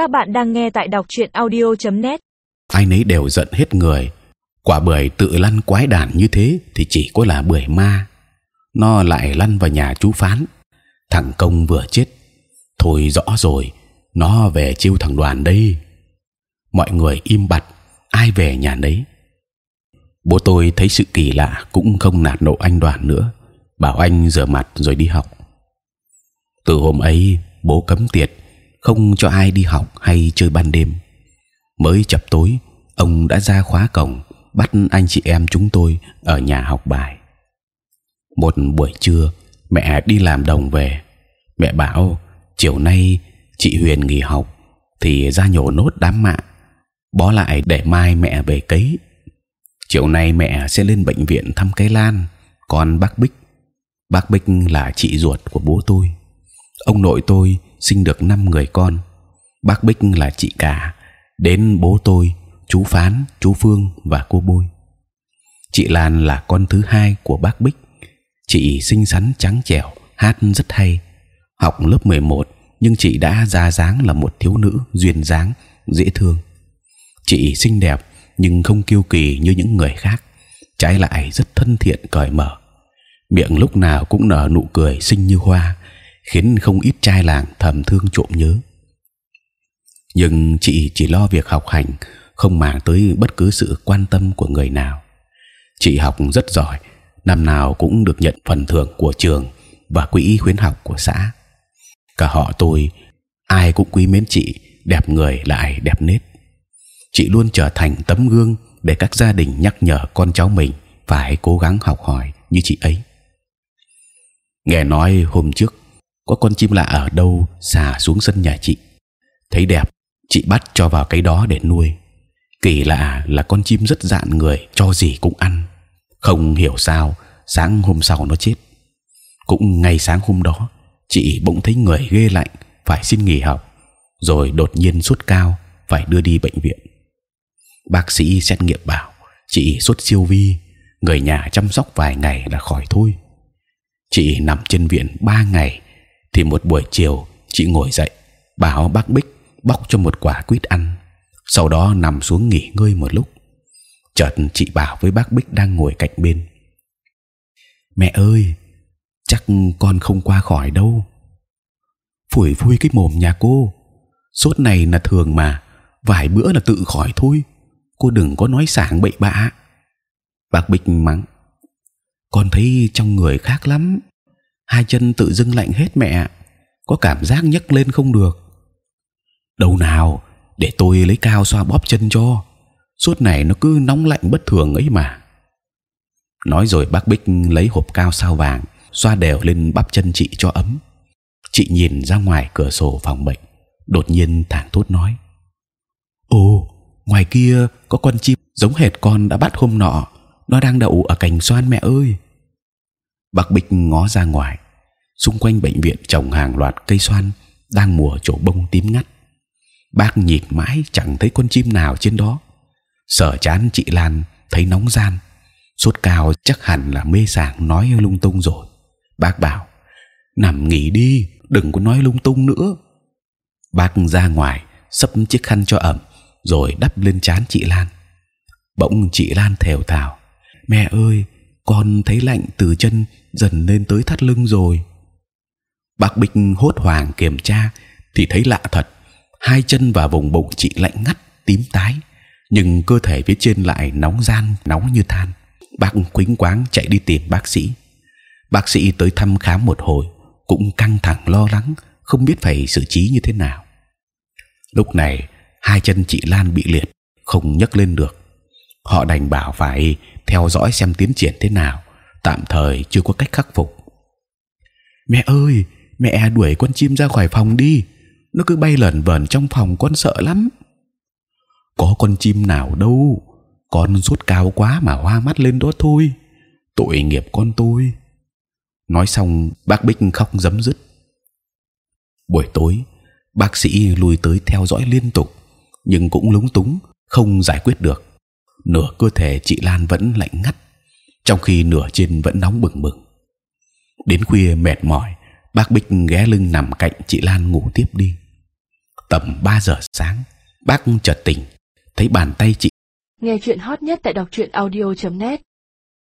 Các bạn đang nghe tại đọc truyện audio.net. ai nấy đều giận hết người. Quả bưởi tự lăn quái đản như thế thì chỉ có là bưởi ma. Nó lại lăn vào nhà chú phán. Thằng công vừa chết. Thôi rõ rồi, nó về chiêu thằng đoàn đây. Mọi người im bặt, ai về nhà đấy bố tôi thấy sự kỳ lạ cũng không nạt nộ anh đoàn nữa. Bảo anh rửa mặt rồi đi học. Từ hôm ấy, bố cấm tiệt không cho ai đi học hay chơi ban đêm. Mới chập tối, ông đã ra khóa cổng, bắt anh chị em chúng tôi ở nhà học bài. Một buổi trưa, mẹ đi làm đồng về. Mẹ bảo, chiều nay chị Huyền nghỉ học, thì ra nhổ nốt đám mạ, bó lại để mai mẹ về cấy. Chiều nay mẹ sẽ lên bệnh viện thăm cái lan, còn bác Bích. Bác Bích là chị ruột của bố tôi. Ông nội tôi sinh được năm người con. Bác Bích là chị cả, đến bố tôi, chú Phán, chú Phương và cô Bôi. Chị Lan là con thứ hai của bác Bích. Chị xinh xắn, trắng trẻo, hát rất hay. Học lớp 11 nhưng chị đã ra dáng là một thiếu nữ duyên dáng, dễ thương. Chị xinh đẹp, nhưng không kiêu kỳ như những người khác. Trái lại rất thân thiện, cởi mở. Miệng lúc nào cũng nở nụ cười xinh như hoa khiến không ít trai làng thầm thương trộm nhớ. Nhưng chị chỉ lo việc học hành, không màng tới bất cứ sự quan tâm của người nào. Chị học rất giỏi, năm nào cũng được nhận phần thưởng của trường và quỹ khuyến học của xã. Cả họ tôi, ai cũng quý mến chị, đẹp người lại đẹp nết. Chị luôn trở thành tấm gương để các gia đình nhắc nhở con cháu mình phải cố gắng học hỏi như chị ấy. Nghe nói hôm trước có con chim lạ ở đâu xà xuống sân nhà chị. Thấy đẹp, chị bắt cho vào cái đó để nuôi. Kỳ lạ là con chim rất dạn người, cho gì cũng ăn. Không hiểu sao, sáng hôm sau nó chết. Cũng ngay sáng hôm đó, chị bỗng thấy người ghê lạnh, phải xin nghỉ học. Rồi đột nhiên sốt cao, phải đưa đi bệnh viện. Bác sĩ xét nghiệm bảo, chị sốt siêu vi, người nhà chăm sóc vài ngày là khỏi thôi. Chị nằm trên viện ba ngày thì một buổi chiều, chị ngồi dậy bảo bác bích bóc cho một quả quýt ăn, sau đó nằm xuống nghỉ ngơi một lúc. Chợt chị bảo với bác bích đang ngồi cạnh bên. Mẹ ơi, chắc con không qua khỏi đâu. Phủi phui cái mồm nhà cô, sốt này là thường mà, vài bữa là tự khỏi thôi, cô đừng có nói sảng bậy bạ. Bác bích mắng, con thấy trong người khác lắm hai chân tự dưng lạnh hết mẹ, có cảm giác nhấc lên không được. Đâu nào, để tôi lấy cao xoa bóp chân cho, suốt này nó cứ nóng lạnh bất thường ấy mà. Nói rồi bác bích lấy hộp cao sao vàng, xoa đều lên bắp chân chị cho ấm. Chị nhìn ra ngoài cửa sổ phòng bệnh, đột nhiên thảng thốt nói. Ồ, ngoài kia có con chim giống hệt con đã bắt hôm nọ, nó đang đậu ở cành xoan mẹ ơi bác bích ngó ra ngoài. Xung quanh bệnh viện trồng hàng loạt cây xoan đang mùa trổ bông tím ngắt. Bác nhìn mãi chẳng thấy con chim nào trên đó. Sở chán chị Lan thấy nóng gian. Sốt cao chắc hẳn là mê sảng nói lung tung rồi. Bác bảo, nằm nghỉ đi, đừng có nói lung tung nữa. Bác ra ngoài sấp chiếc khăn cho ẩm, rồi đắp lên chán chị Lan. Bỗng chị Lan thều thào, mẹ ơi, con thấy lạnh từ chân dần lên tới thắt lưng rồi. Bác bích hốt hoảng kiểm tra thì thấy lạ thật, hai chân và vùng bụng chị lạnh ngắt, tím tái, nhưng cơ thể phía trên lại nóng gian, nóng như than. Bác quýnh quáng chạy đi tìm bác sĩ. Bác sĩ tới thăm khám một hồi, cũng căng thẳng lo lắng, không biết phải xử trí như thế nào. Lúc này, hai chân chị Lan bị liệt, không nhấc lên được. Họ đành bảo phải theo dõi xem tiến triển thế nào tạm thời chưa có cách khắc phục. Mẹ ơi, mẹ đuổi con chim ra khỏi phòng đi. Nó cứ bay lẩn vẩn trong phòng, con sợ lắm. Có con chim nào đâu. Con rút cao quá mà hoa mắt lên đó thôi. Tội nghiệp con tôi. Nói xong, bác bích khóc dấm dứt. Buổi tối, bác sĩ lui tới theo dõi liên tục, nhưng cũng lúng túng, không giải quyết được. Nửa cơ thể chị Lan vẫn lạnh ngắt trong khi nửa trên vẫn nóng bừng bừng. Đến khuya mệt mỏi, bác bích ghé lưng nằm cạnh chị Lan ngủ tiếp đi. Tầm 3 giờ sáng, bác chợt tỉnh, thấy bàn tay chị Nghe chuyện hot nhất tại đọc truyện audio.net